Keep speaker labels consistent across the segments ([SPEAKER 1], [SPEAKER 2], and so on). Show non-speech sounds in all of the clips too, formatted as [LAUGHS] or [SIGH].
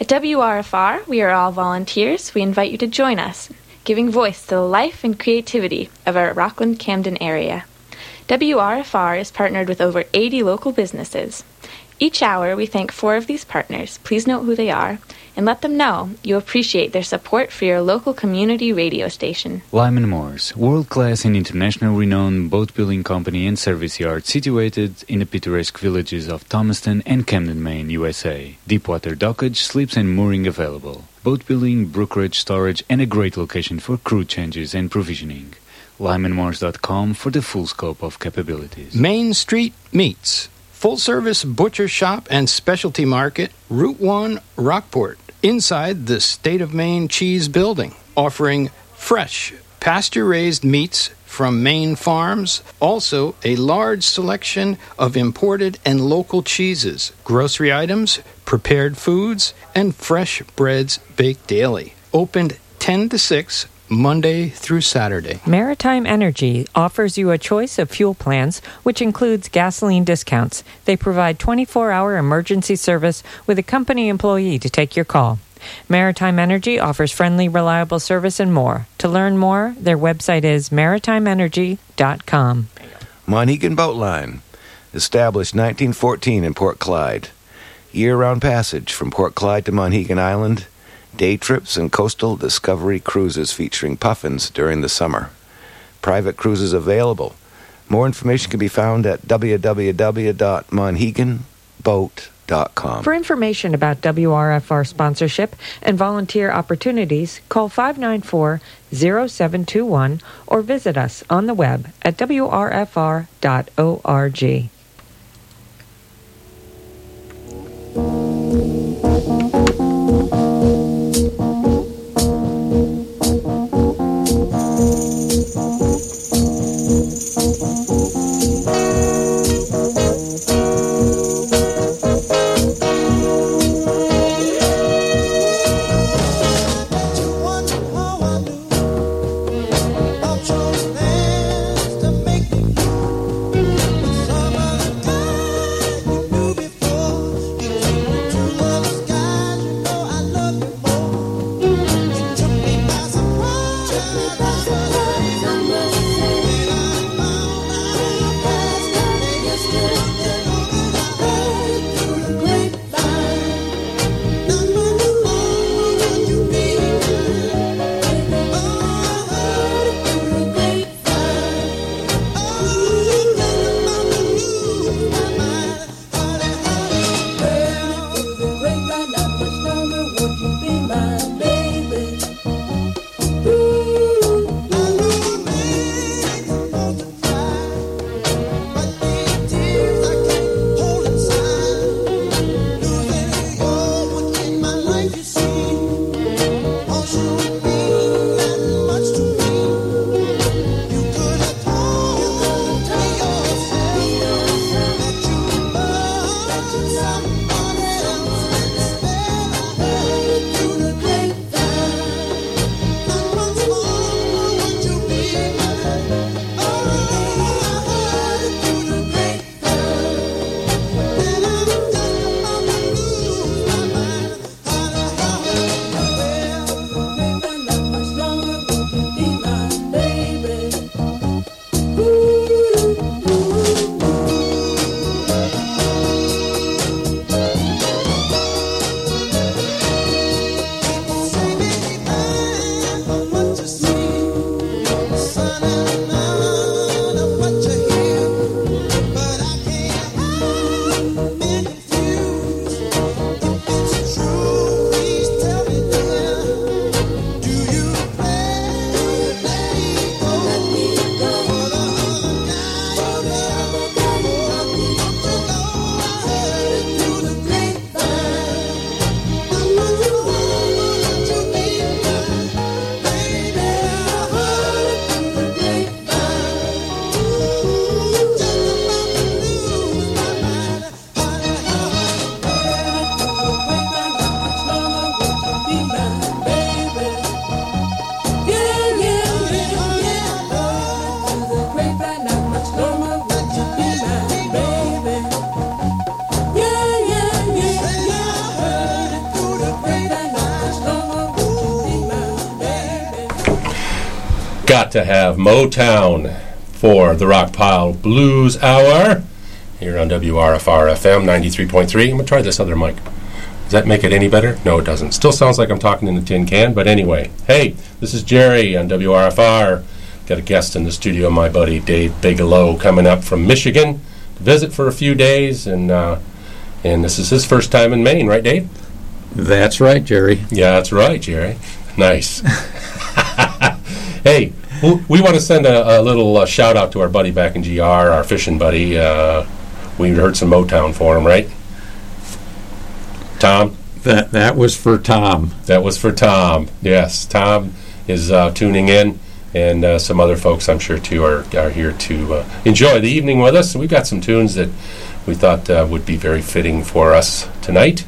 [SPEAKER 1] At WRFR, we are all volunteers. We invite you to join us, giving voice to the life and creativity of our Rockland Camden area. WRFR is partnered with over 80 local businesses. Each hour, we thank four of these partners. Please note who they are and let them know you appreciate their support for your local community radio station.
[SPEAKER 2] Lyman Morse, world class and international renowned boat building company and service yard situated in the picturesque villages of Thomaston and Camden, Maine, USA. Deepwater dockage, slips, and mooring available. Boat building, brokerage, storage, and a great location for crew changes and provisioning. LymanMorse.com for the full scope of capabilities.
[SPEAKER 3] Main Street Meats. Full service butcher shop and specialty market, Route 1, Rockport, inside the State of Maine Cheese Building, offering fresh, pasture raised meats from Maine farms, also a large selection of imported and local cheeses, grocery items, prepared foods, and fresh breads baked daily. Opened 10 to 6 Monday through Saturday.
[SPEAKER 4] Maritime Energy offers you a choice of fuel plans, which includes gasoline discounts. They provide 24 hour emergency service with a company employee to take your call. Maritime Energy offers friendly, reliable service and more. To learn more, their website is maritimeenergy.com.
[SPEAKER 5] Monhegan Boat Line, established 1914 in Port Clyde. Year round passage from Port Clyde to Monhegan Island day trips and coastal discovery cruises featuring puffins during the summer. Private cruises available. More information can be found at www.monheganboat.com.
[SPEAKER 4] For information about WRFR sponsorship and volunteer opportunities, call 594 0721 or visit us on the web at wrfr.org.
[SPEAKER 3] got to have Motown for the Rockpile Blues Hour here on WRFR FM 93.3. I'm going to try this other mic. Does that make it any better? No, it doesn't. Still sounds like I'm talking in the tin can, but anyway. Hey, this is Jerry on WRFR. Got a guest in the studio, my buddy Dave Bigelow, coming up from Michigan to visit for a few days, and uh, and this is his first time in Maine, right, Dave?
[SPEAKER 6] That's right, Jerry.
[SPEAKER 3] Yeah, that's right, Jerry. Nice. [LAUGHS] hey, we want to send a, a little uh, shout out to our buddy back in GR, our fishing buddy. Uh, we heard some Motown for him, right? Tom?
[SPEAKER 6] That that was for Tom.
[SPEAKER 3] That was for Tom. Yes, Tom is uh, tuning in, and uh, some other folks, I'm sure, too, are, are here to uh, enjoy the evening with us. We've got some tunes that we thought uh, would be very fitting for us tonight.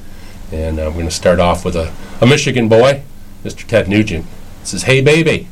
[SPEAKER 3] And uh, we're going to start off with a, a Michigan boy, Mr. Ted Nugent. This is Hey Baby.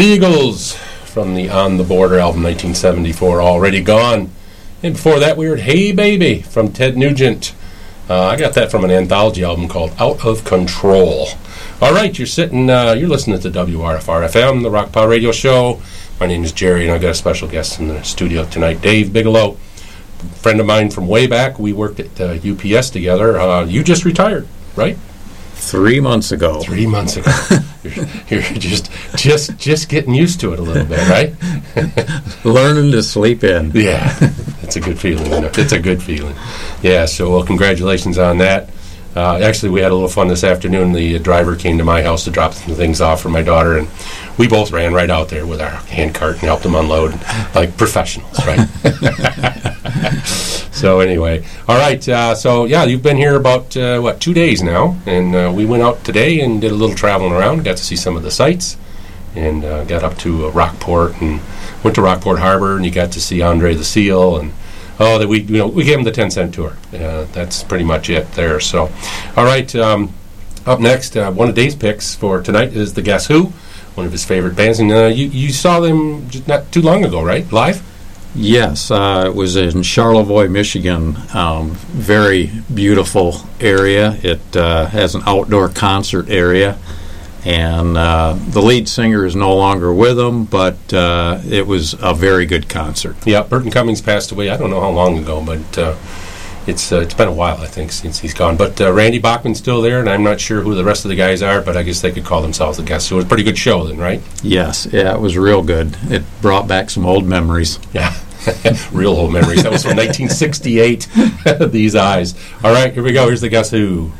[SPEAKER 7] The Eagles from the On the Border album 1974, Already Gone. And before that, we heard Hey Baby from Ted Nugent. Uh, I got that from an anthology album called Out of Control. All right, you're sitting, uh, you're listening to WRFR FM, the Rockpile Radio Show. My name is Jerry, and I've got a special guest in the studio tonight, Dave Bigelow. Friend of mine from way back. We worked at uh, UPS together. Uh, you just retired, right?
[SPEAKER 6] Three months ago.
[SPEAKER 7] Three months ago. [LAUGHS] you're, you're just, just, just getting used to it a little bit, right? [LAUGHS]
[SPEAKER 6] Learning to sleep in. [LAUGHS]
[SPEAKER 7] Yeah, it's a good feeling. It's a good feeling. Yeah. So, well, congratulations on that. Uh, actually, we had a little fun this afternoon. The driver came to my house to drop some things off for my daughter, and we both ran right out there with our hand cart and helped them unload like professionals, right? [LAUGHS] so anyway, all right. Uh, so yeah, you've been here about uh, what two days now, and uh, we went out today and did a little traveling around. Got to see some of the sights, and uh, got up to uh, Rockport and went to Rockport Harbor, and you got to see Andre the Seal and. Oh, that we you know we gave him the ten cent tour. Uh, that's pretty much it there. So, all right. Um, up next, uh, one of Dave's picks for tonight is the Guess Who, one of his favorite bands, and uh, you you saw them not too long ago, right? Live.
[SPEAKER 6] Yes, uh, it was in Charlevoix, Michigan. Um, very beautiful area. It uh, has an outdoor concert area, and uh, the lead singer is no longer with them, but uh, it was a very good concert.
[SPEAKER 7] Yeah, Burton Cummings passed away. I don't know how long ago, but uh, it's uh, it's been a while, I think, since he's gone. But uh, Randy Bachman's still there, and I'm not sure who the rest of the guys are, but I guess they could call themselves the guests. So it was a pretty good show, then, right?
[SPEAKER 6] Yes, yeah, it was real good. It brought back some old memories.
[SPEAKER 7] Yeah. [LAUGHS] Real old memories. That was from 1968. [LAUGHS] These eyes. All right, here we go. Here's the Guess Who.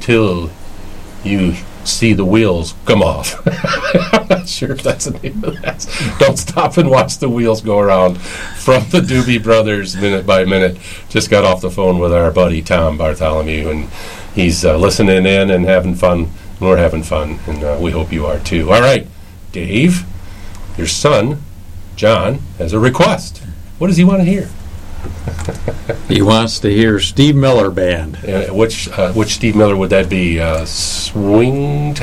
[SPEAKER 7] Until you see the wheels come off. [LAUGHS] I'm not sure if that's the name of that. Don't stop and watch the wheels go around from the Doobie Brothers minute by minute. Just got off the phone with our buddy Tom Bartholomew, and he's uh, listening in and having fun. We're having fun, and uh, we hope you are too. All right, Dave, your son, John, has a request. What does he want to hear?
[SPEAKER 6] He wants to hear Steve Miller Band.
[SPEAKER 7] Which uh, which Steve Miller would that be? Uh, Swingtown.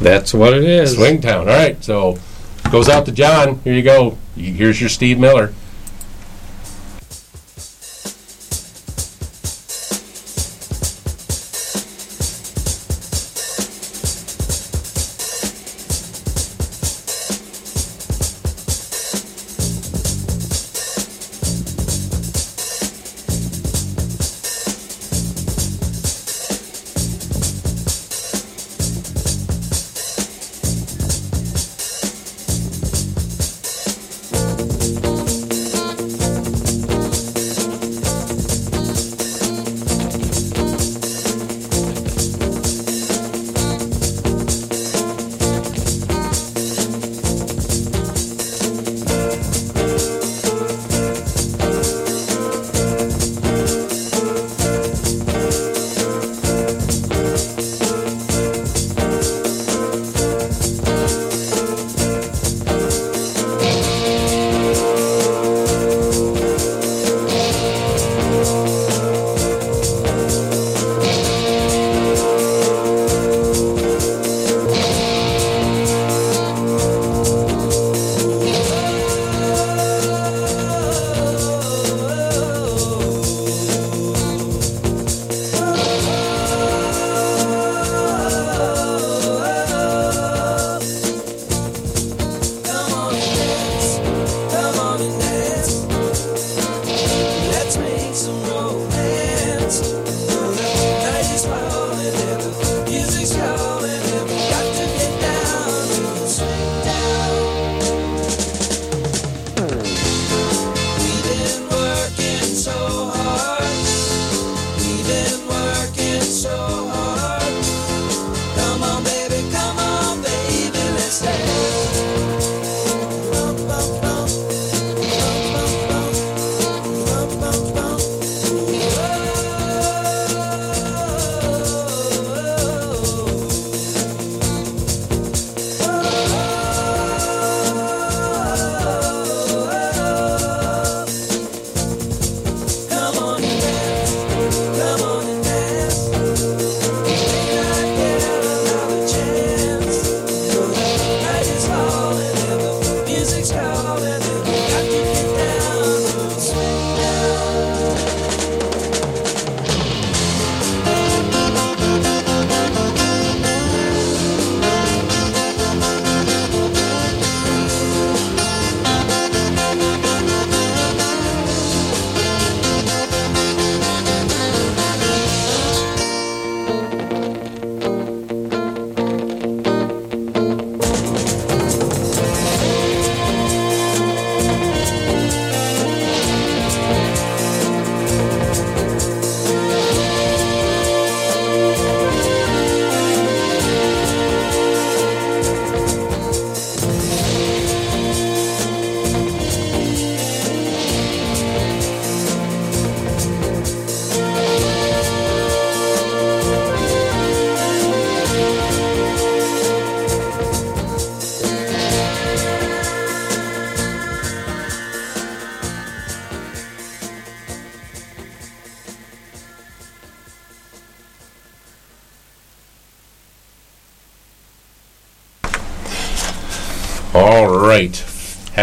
[SPEAKER 6] That's what it is.
[SPEAKER 7] Swingtown. All right. So goes out to John. Here you go. Here's your Steve Miller.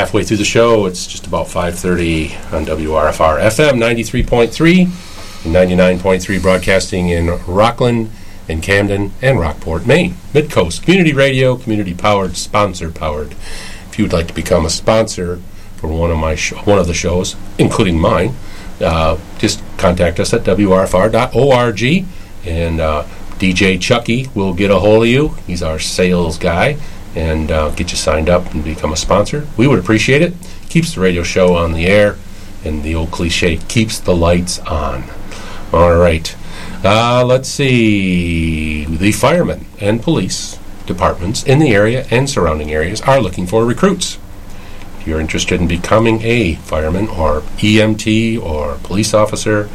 [SPEAKER 7] Halfway through the show, it's just about 5:30 on WRFR FM 93.3 and 99.3 broadcasting in Rockland and Camden and Rockport, Maine. Midcoast Community Radio, community powered, sponsor powered. If you would like to become a sponsor for one of my one of the shows, including mine, uh, just contact us at wrfr.org and uh, DJ Chucky will get a hold of you. He's our sales guy and uh, get you signed up and become a sponsor. We would appreciate it. Keeps the radio show on the air, and the old cliche keeps the lights on. All right. Uh, let's see. The firemen and police departments in the area and surrounding areas are looking for recruits. If you're interested in becoming a fireman or EMT or police officer,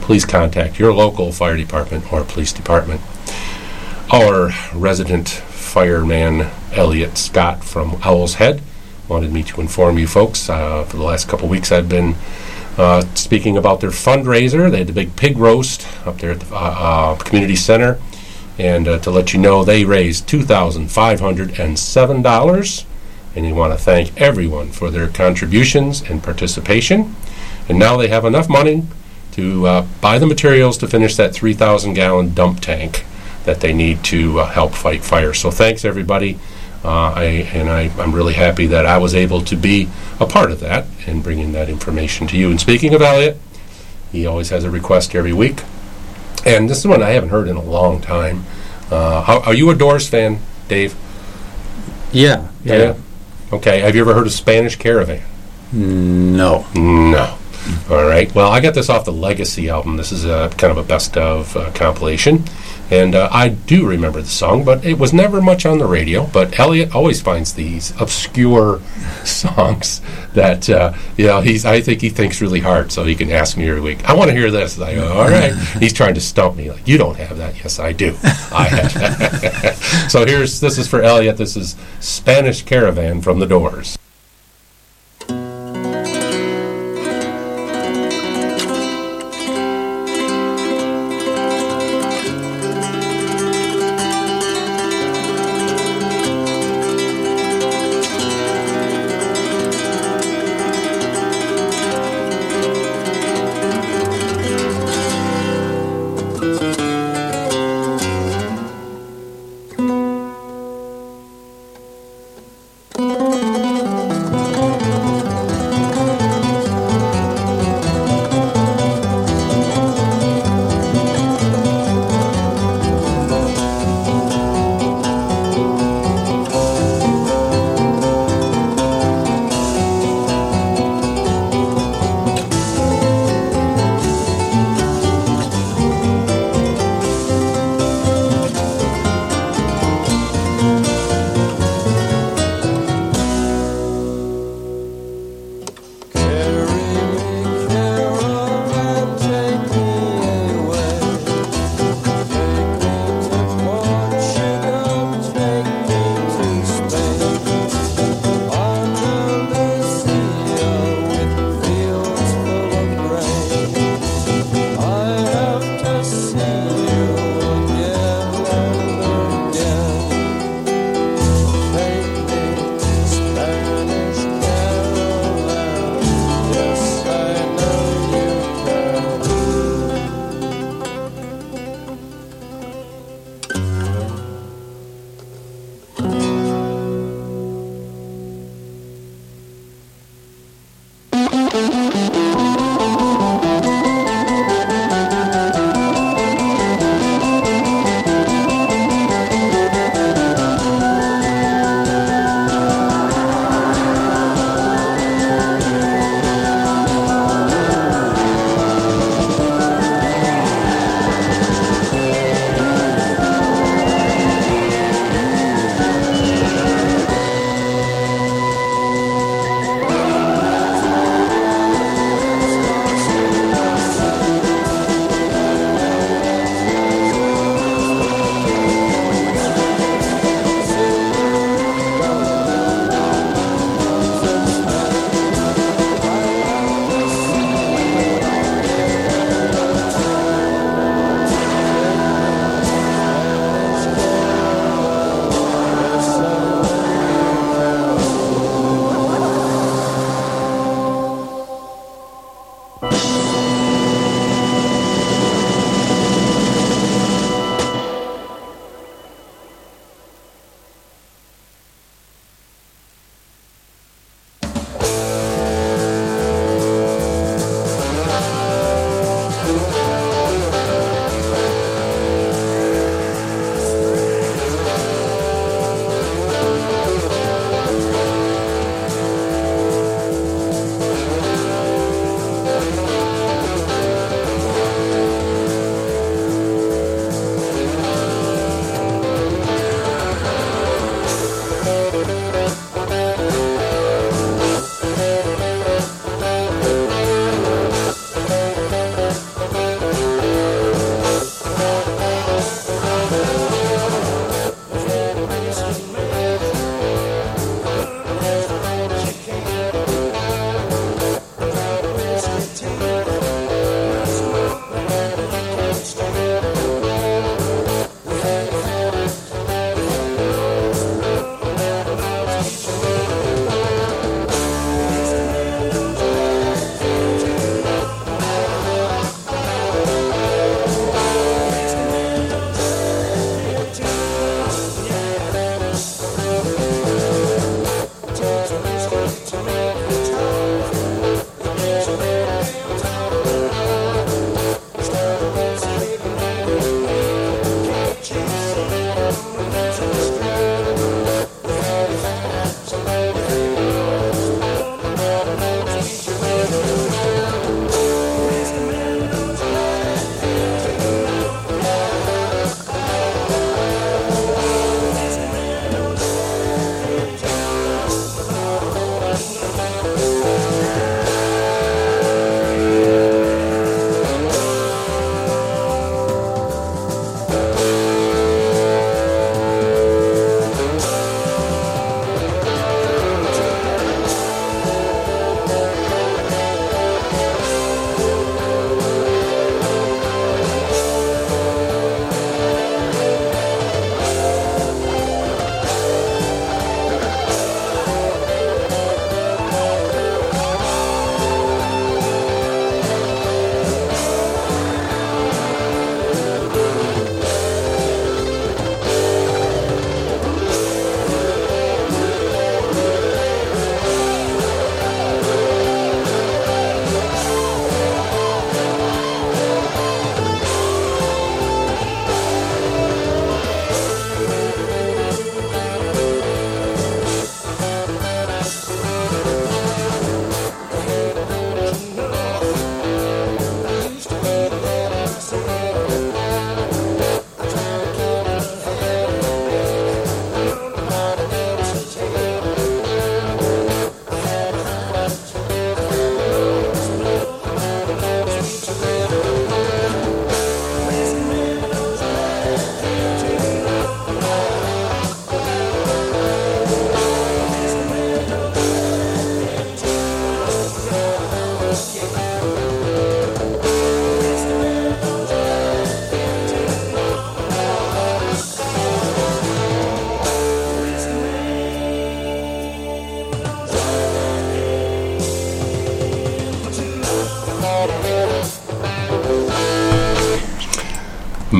[SPEAKER 7] please contact your local fire department or police department. Our resident fireman, Elliot Scott from Owl's Head, wanted me to inform you folks. Uh, for the last couple weeks, I've been uh, speaking about their fundraiser. They had the big pig roast up there at the uh, uh, community center. And to let you know, they raised $2,507. And they want to thank everyone for their contributions and participation. And now they have enough money to buy the materials to finish that 3,000 gallon dump tank that they need to uh, help fight fire. So thanks everybody. Uh, I, and I, I'm really happy that I was able to be a part of that and bringing that information to you. And speaking of Elliot, he always has a request every week. And this is one I haven't heard in a long time. Uh, how, are you a Doors fan, Dave?
[SPEAKER 6] Yeah, yeah.
[SPEAKER 7] Okay. Have you ever heard of Spanish Caravan?
[SPEAKER 6] No.
[SPEAKER 7] No. All right. Well, I got this off the Legacy album. This is a kind of a best of uh, compilation. And uh, I do remember the song, but it was never much on the radio. But Elliot always finds these obscure [LAUGHS] songs that, uh, you know, he's, I think he thinks really hard, so he can ask me every week, I want to hear this. I go, all right. he's trying to stump me. Like, you don't have that. Yes, I do. I have that. [LAUGHS] so here's, this is for Elliot. This is Spanish Caravan from the Doors.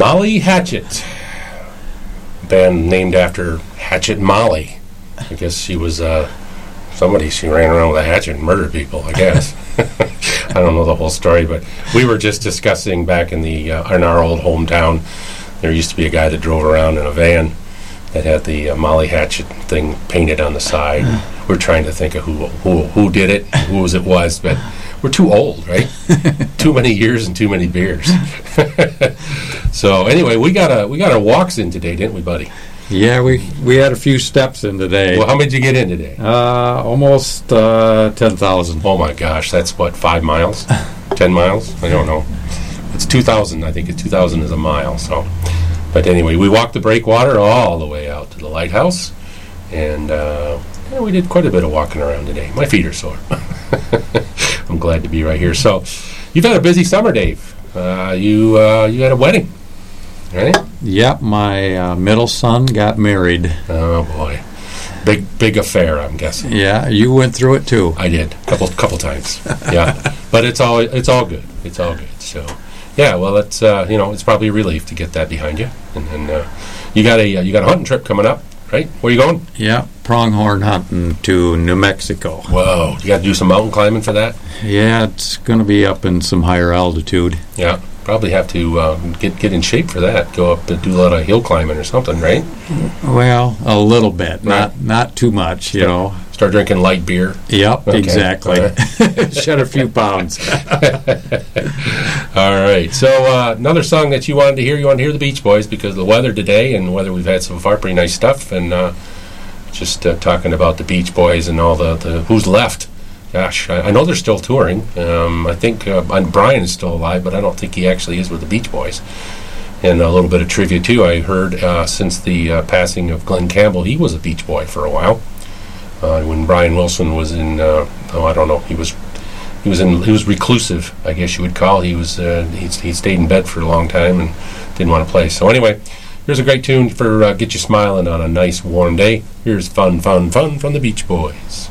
[SPEAKER 7] Molly Hatchet. Band named after Hatchet Molly. I guess she was uh, somebody. She ran around with a hatchet and murdered people. I guess. [LAUGHS] I don't know the whole story, but we were just discussing back in the uh, in our old hometown. There used to be a guy that drove around in a van that had the uh, Molly Hatchet thing painted on the side. We're trying to think of who who who did it, who was it was, but we're too old, right? [LAUGHS] too many years and too many beers. [LAUGHS] so anyway, we got a we got our walks in today, didn't we, buddy?
[SPEAKER 6] Yeah, we we had a few steps in today.
[SPEAKER 7] Well, how many did you get in today?
[SPEAKER 6] Uh, almost uh, ten thousand.
[SPEAKER 7] Oh my gosh, that's what five miles, [LAUGHS] ten miles? I don't know. It's two thousand. I think it's two thousand is a mile. So, but anyway, we walked the breakwater all the way out to the lighthouse, and uh, yeah, we did quite a bit of walking around today. My feet are sore. [LAUGHS] I'm glad to be right here. So, you've had a busy summer, Dave. Uh, you uh, you had a wedding, right?
[SPEAKER 6] Yep, my uh, middle son got married.
[SPEAKER 7] Oh boy. Big big affair, I'm guessing.
[SPEAKER 6] Yeah, you went through it too.
[SPEAKER 7] I did couple couple times. Yeah, but it's all it's all good. It's all good. So, yeah. Well, it's uh, you know it's probably a relief to get that behind you, and then uh, you got a uh, you got a hunting trip coming up, right? Where you going?
[SPEAKER 6] Yeah, pronghorn hunting to New Mexico.
[SPEAKER 7] Whoa! You got to do some mountain climbing for that.
[SPEAKER 6] Yeah, it's going to be up in some higher altitude.
[SPEAKER 7] Yeah, probably have to uh, get get in shape for that. Go up and do a lot of hill climbing or something, right?
[SPEAKER 6] Well, a little bit, not not too much, you know.
[SPEAKER 7] Start drinking light beer.
[SPEAKER 6] Yep,
[SPEAKER 7] Okay.
[SPEAKER 6] exactly.
[SPEAKER 7] All [LAUGHS]
[SPEAKER 6] Shed a few pounds. [LAUGHS]
[SPEAKER 7] All right. So uh, another song that you wanted to hear, you wanted to hear the Beach Boys because of the weather today and the weather we've had so far, pretty nice stuff. And uh, just uh, talking about the Beach Boys and all the, the who's left. Gosh, I, I know they're still touring. Um, I think uh, Brian is still alive, but I don't think he actually is with the Beach Boys. And a little bit of trivia too. I heard uh, since the uh, passing of Glen Campbell, he was a Beach Boy for a while. Uh, when Brian Wilson was in, uh, oh, I don't know, he was he was in he was reclusive, I guess you would call. He was uh, he, he stayed in bed for a long time and didn't want to play. So anyway, here's a great tune for get you smiling on a nice warm day. Here's fun, fun, fun from the Beach Boys.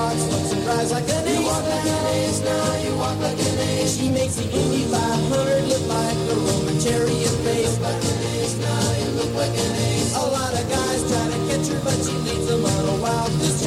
[SPEAKER 8] Walks, looks and like an ace. You walk like an ace now, you walk like an ace. She makes the Indy 500 look like a Roman chariot race. Look like an ace now, you look like an ace. A lot of guys try to catch her, but she leads them on a wild goose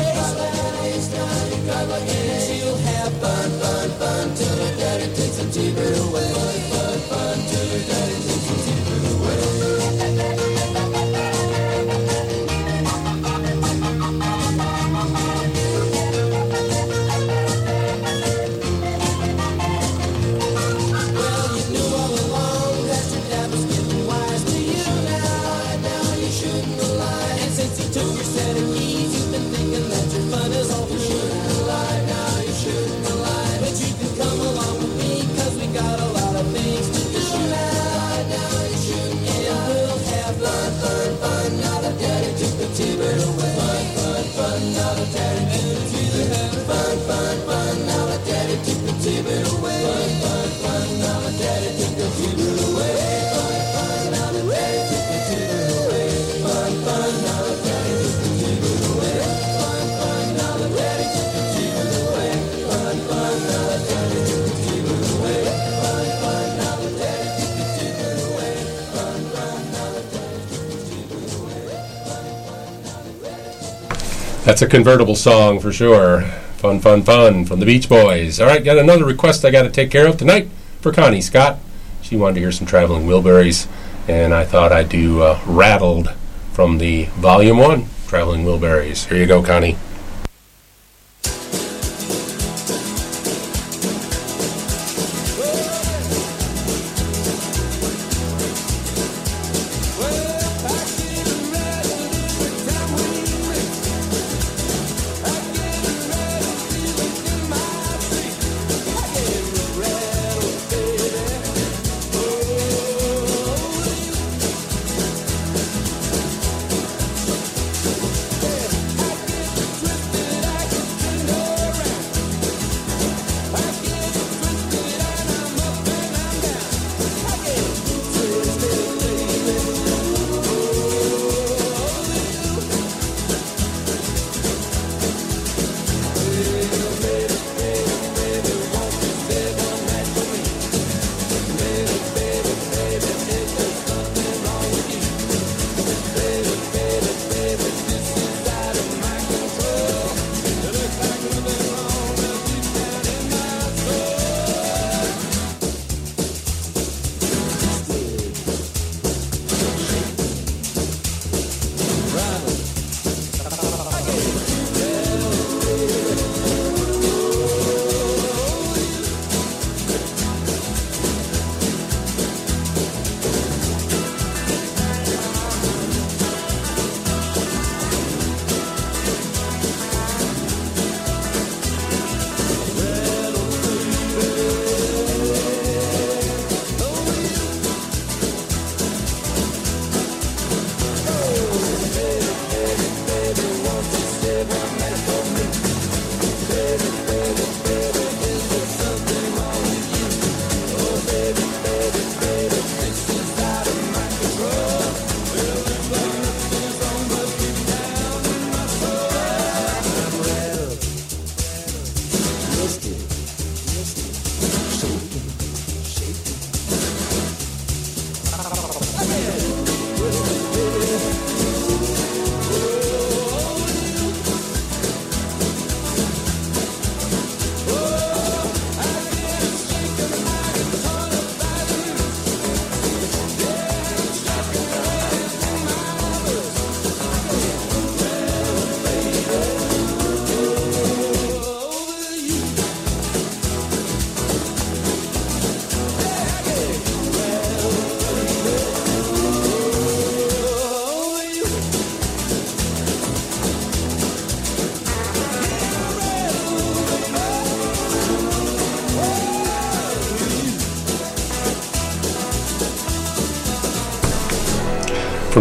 [SPEAKER 7] That's a convertible song for sure. Fun, fun, fun from the Beach Boys. All right, got another request I got to take care of tonight for Connie Scott. She wanted to hear some Traveling Wilburys, and I thought I'd do uh, Rattled from the Volume 1 Traveling Wilburys. Here you go, Connie.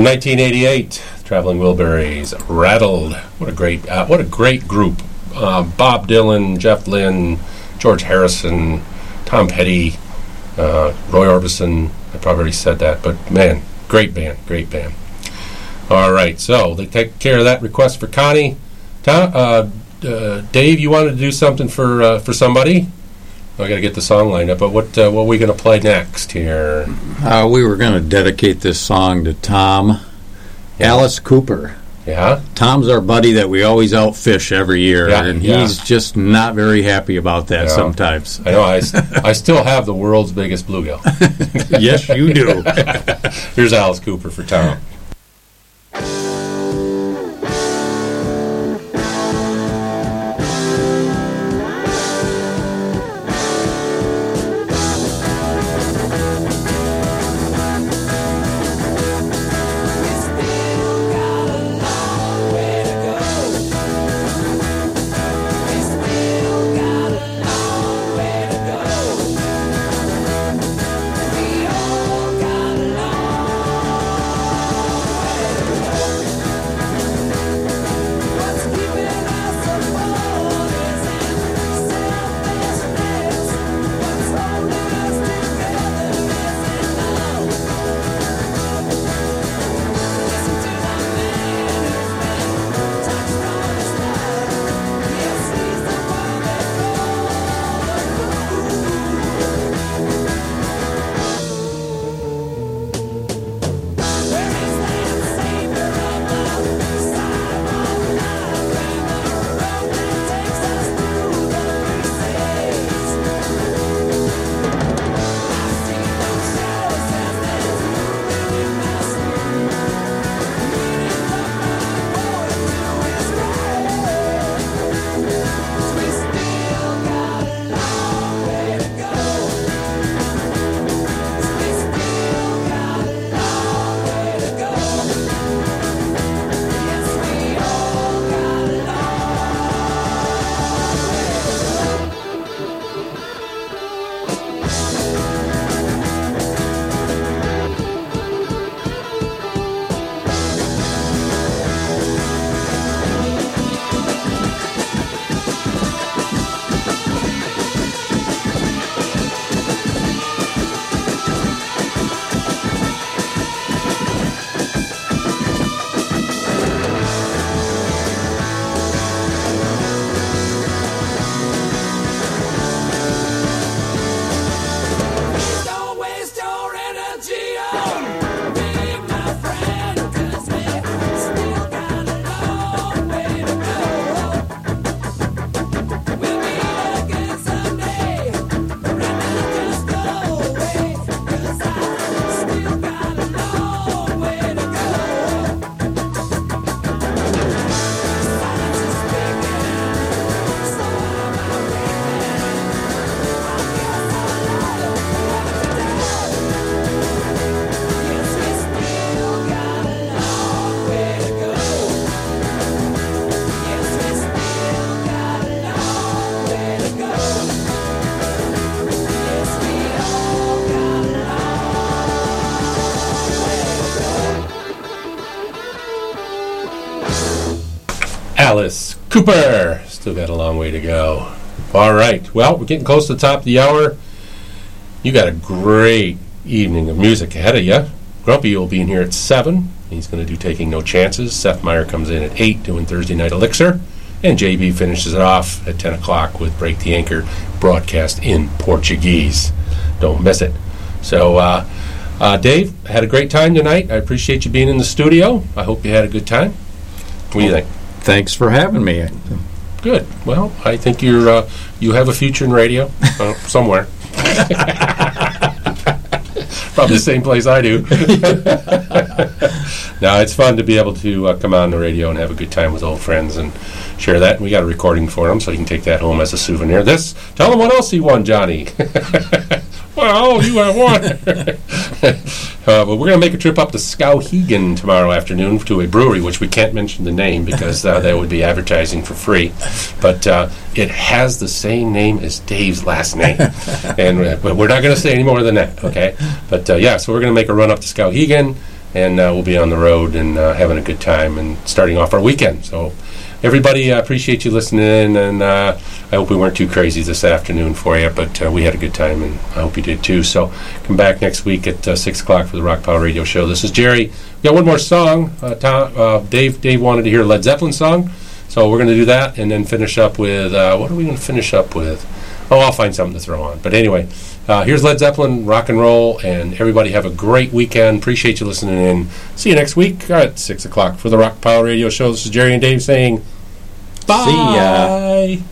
[SPEAKER 7] From 1988, Traveling Wilburys, Rattled. What a great, uh, what a great group. Uh, Bob Dylan, Jeff Lynne, George Harrison, Tom Petty, uh, Roy Orbison. I probably already said that, but man, great band, great band. All right, so they take care of that request for Connie. Tom, Dave, you wanted to do something for for somebody? I got to get the song lined up. But what uh, what are we going to play next here?
[SPEAKER 6] Uh, we were going to dedicate this song to Tom. Alice Cooper.
[SPEAKER 7] Yeah,
[SPEAKER 6] Tom's our buddy that we always outfish every year,
[SPEAKER 7] Yeah,
[SPEAKER 6] and
[SPEAKER 7] yeah.
[SPEAKER 6] he's just not very happy about that
[SPEAKER 7] Yeah.
[SPEAKER 6] sometimes.
[SPEAKER 7] I know. I, I still have the world's biggest bluegill. [LAUGHS]
[SPEAKER 6] yes, you do. [LAUGHS]
[SPEAKER 7] Here's Alice Cooper for Tom. Alice Cooper. Still got a long way to go. All right. Well, we're getting close to the top of the hour. You got a great evening of music ahead of you. Grumpy will be in here at 7. He's going to do Taking No Chances. Seth Meyer comes in at 8 doing Thursday Night Elixir. And JB finishes it off at 10 o'clock with Break the Anchor broadcast in Portuguese. Don't miss it. So, uh, uh, Dave, had a great time tonight. I appreciate you being in the studio. I hope you had a good time. What do you think?
[SPEAKER 6] Thanks for having me.
[SPEAKER 7] Good. Well, I think you're uh, you have a future in radio uh, somewhere. [LAUGHS] Probably the same place I do. [LAUGHS] now it's fun to be able to uh, come on the radio and have a good time with old friends and share that. We got a recording for him, so you can take that home as a souvenir. This, tell him what else he won, Johnny. [LAUGHS] well, you have won. [LAUGHS] [LAUGHS] uh, but we're going to make a trip up to Skowhegan tomorrow afternoon to a brewery, which we can't mention the name because uh, that would be advertising for free. But uh, it has the same name as Dave's last name, [LAUGHS] and uh, we're not going to say any more than that. Okay, but uh, yeah, so we're going to make a run up to Skowhegan and uh, we'll be on the road and uh, having a good time and starting off our weekend. So, everybody, I appreciate you listening in, and uh, I hope we weren't too crazy this afternoon for you, but uh, we had a good time, and I hope you did too. So, come back next week at uh, six o'clock for the Rockpile Radio Show. This is Jerry. We got one more song. Tom, Dave, Dave wanted to hear a Led Zeppelin song, so we're going to do that, and then finish up with what are we going to finish up with? Oh, I'll find something to throw on. But anyway, uh, here's Led Zeppelin, rock and roll, and everybody have a great weekend. Appreciate you listening in. See you next week at 6 o'clock for the Rock Pile Radio Show. This is Jerry and Dave saying bye.
[SPEAKER 6] See ya.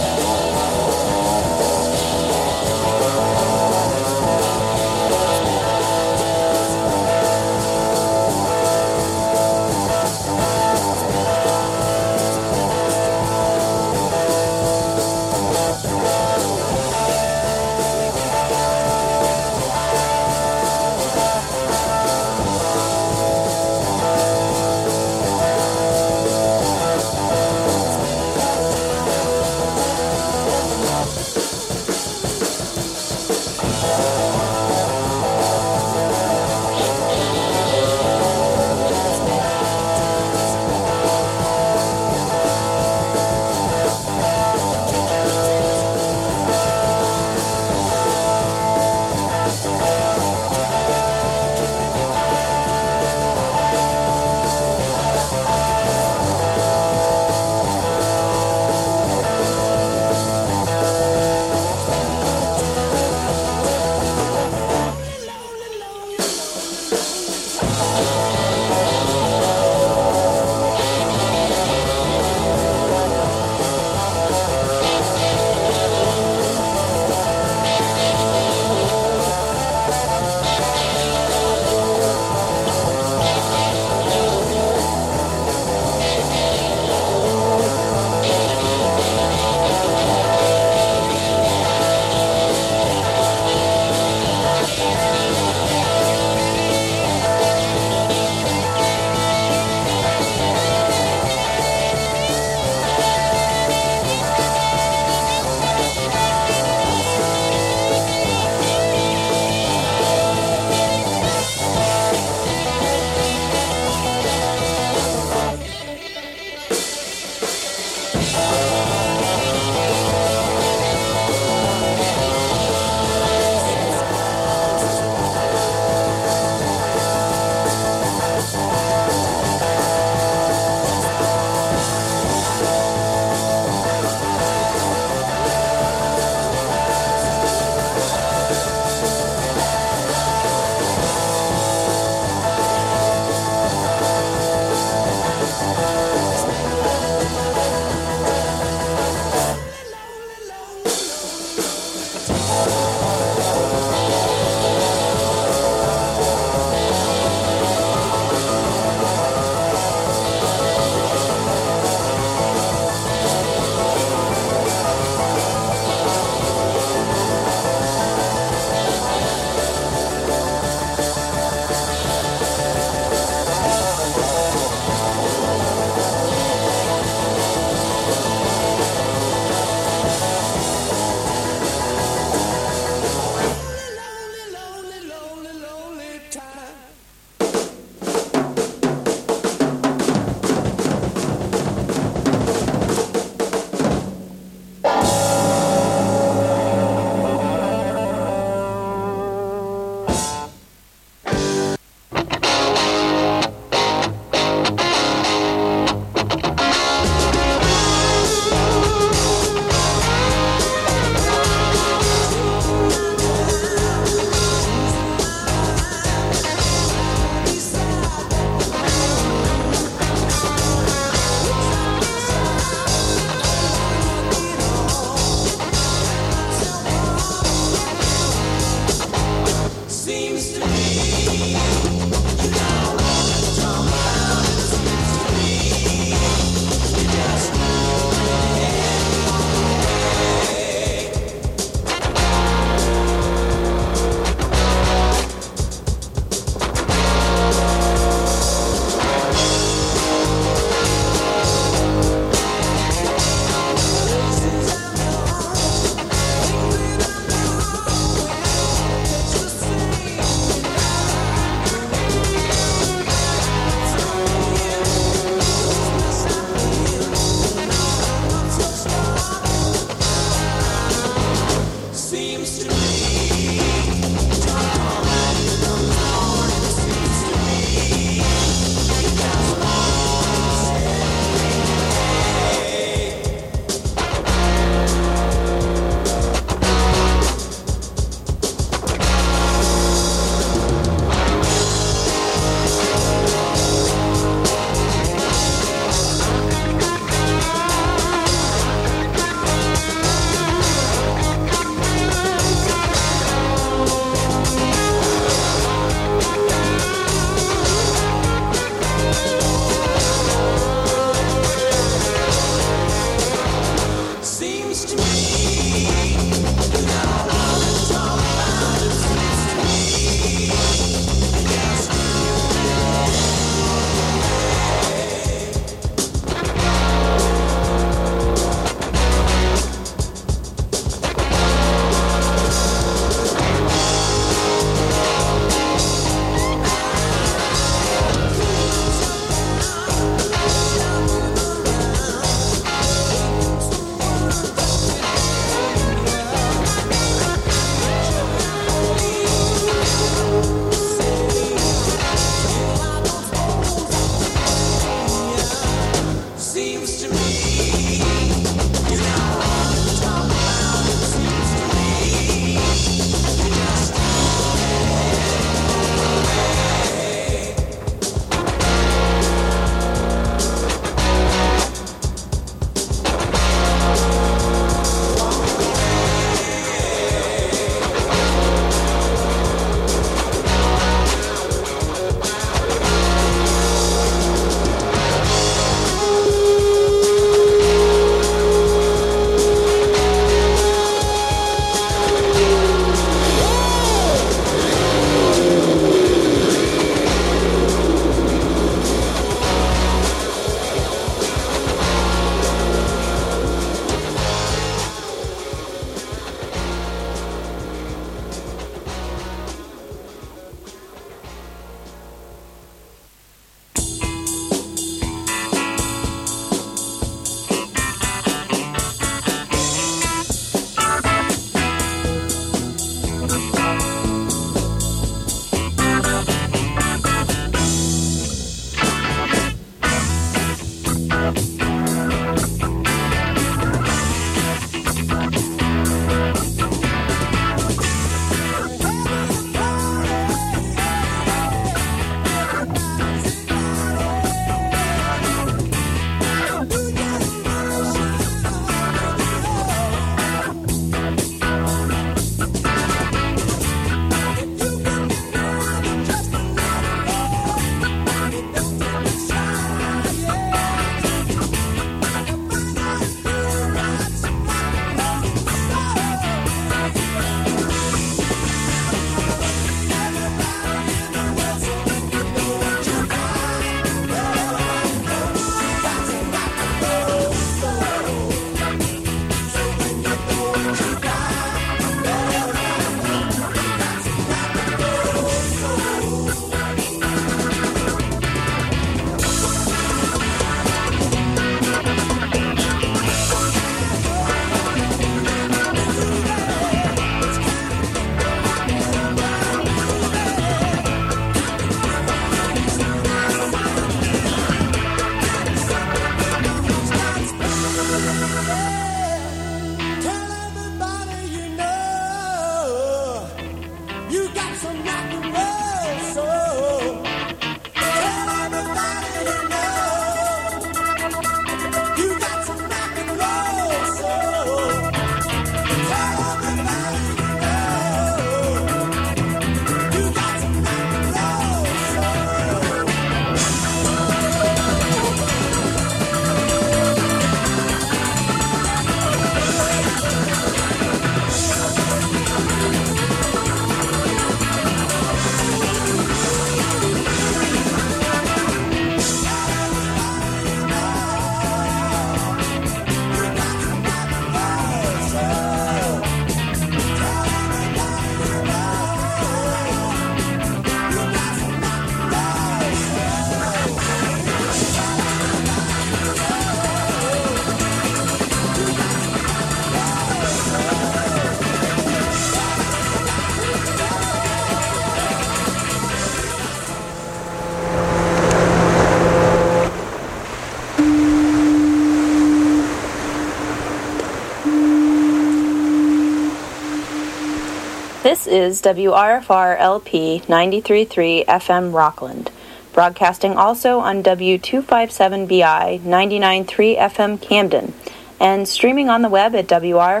[SPEAKER 9] Is WRFR LP 93.3 FM Rockland, broadcasting also on W257BI 99.3 FM Camden, and streaming on the web at WRFR.org.